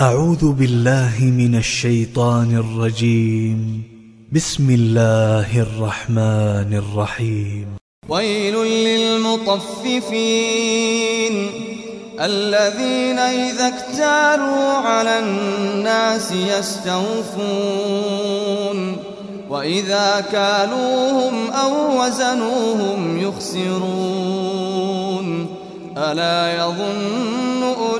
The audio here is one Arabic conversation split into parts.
أعوذ بالله من الشيطان الرجيم. بسم الله الرحمن الرحيم. ويل للمطففين الذين إذا اكتالوا على الناس يستوفون. وإذا كالوهم أو وزنوهم يخسرون. ألا يظن أولئك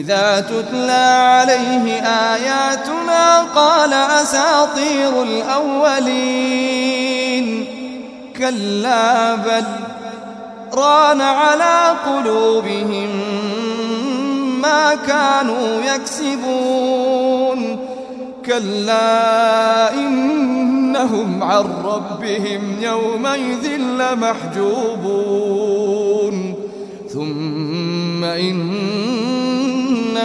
إذا تتلى عليه آياتنا قال أساطير الأولين. كلا بل ران على قلوبهم ما كانوا يكسبون. كلا إنهم عن ربهم يومئذ لمحجوبون. ثم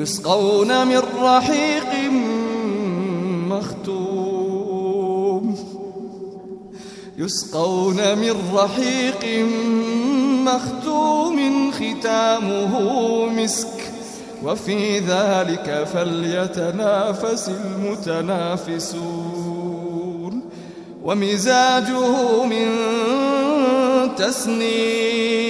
يسقون من رحيق مختوم. يسقون من رحيق مختوم ختامه مسك. وفي ذلك فليتنافس المتنافسون. ومزاجه من تسنيم.